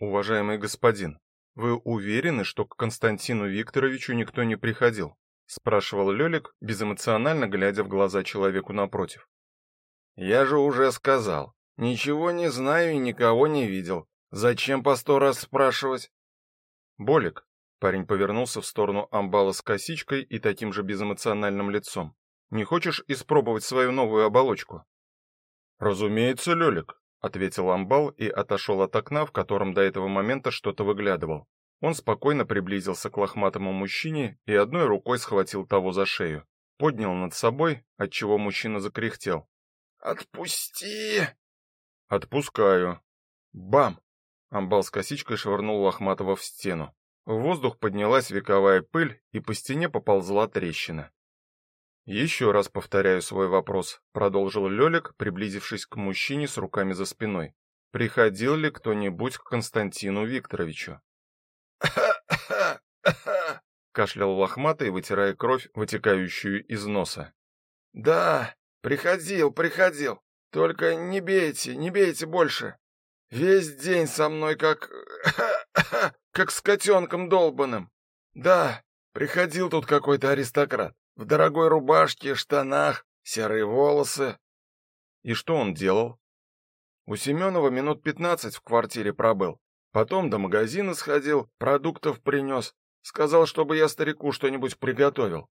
Уважаемый господин, вы уверены, что к Константину Викторовичу никто не приходил? спрашивал Лёлик, безэмоционально глядя в глаза человеку напротив. Я же уже сказал, ничего не знаю и никого не видел. Зачем по сто раз спрашивать? Болик, парень повернулся в сторону амбала с косичкой и таким же безэмоциональным лицом. Не хочешь испробовать свою новую оболочку? Разумеется, Лёлик, ответил амбал и отошел от окна, в котором до этого момента что-то выглядывал. Он спокойно приблизился к лохматому мужчине и одной рукой схватил того за шею, поднял над собой, отчего мужчина закряхтел. Отпусти. Отпускаю. Бам. Амбал с косичкой швырнул лохматого в стену. В воздух поднялась вековая пыль, и по стене поползла трещина. «Еще раз повторяю свой вопрос, продолжил Лёлик, приблизившись к мужчине с руками за спиной. Приходил ли кто-нибудь к Константину Викторовичу? кашлял лохматый, вытирая кровь, вытекающую из носа. Да, приходил, приходил. Только не бейте, не бейте больше. Весь день со мной как как с котенком долбаным. Да, приходил тут какой-то аристократ в дорогой рубашке, штанах, серые волосы. И что он делал? У Семенова минут пятнадцать в квартире пробыл. Потом до магазина сходил, продуктов принес. Сказал, чтобы я старику что-нибудь приготовил.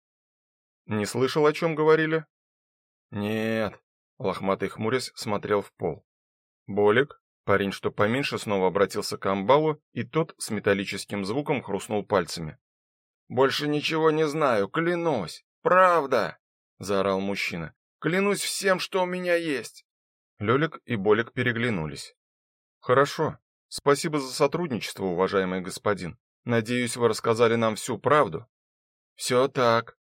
Не слышал, о чем говорили? Нет. Лохматый хмурясь смотрел в пол. Болик, парень, что поменьше, снова обратился к амбалу, и тот с металлическим звуком хрустнул пальцами. Больше ничего не знаю, клянусь. Правда, заорал мужчина. Клянусь всем, что у меня есть. Лёлик и Болик переглянулись. Хорошо, Спасибо за сотрудничество, уважаемый господин. Надеюсь, вы рассказали нам всю правду. Все так.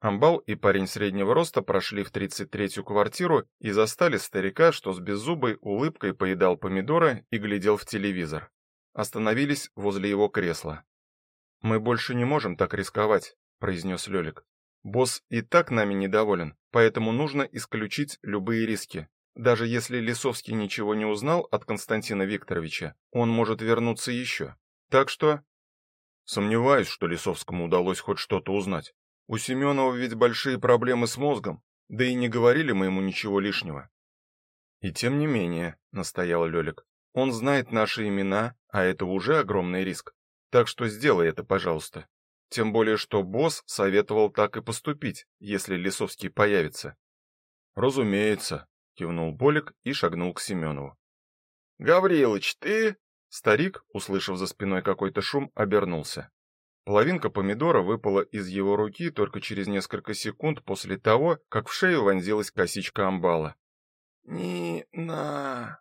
Амбал и парень среднего роста прошли в 33-ю квартиру и застали старика, что с беззубой улыбкой поедал помидоры и глядел в телевизор. Остановились возле его кресла. Мы больше не можем так рисковать, произнес Лёлик. Босс и так нами недоволен, поэтому нужно исключить любые риски. Даже если Лисовский ничего не узнал от Константина Викторовича, он может вернуться еще. Так что сомневаюсь, что Лисовскому удалось хоть что-то узнать. У Семенова ведь большие проблемы с мозгом, да и не говорили мы ему ничего лишнего. И тем не менее, настоял Лёлик. Он знает наши имена, а это уже огромный риск. Так что сделай это, пожалуйста. Тем более, что босс советовал так и поступить, если Лисовский появится. Разумеется, кивнул Болик и шагнул к Семенову. Гаврилыч, ты? Старик, услышав за спиной какой-то шум, обернулся. Половинка помидора выпала из его руки только через несколько секунд после того, как в шею вонзилась косичка амбала. "Нина",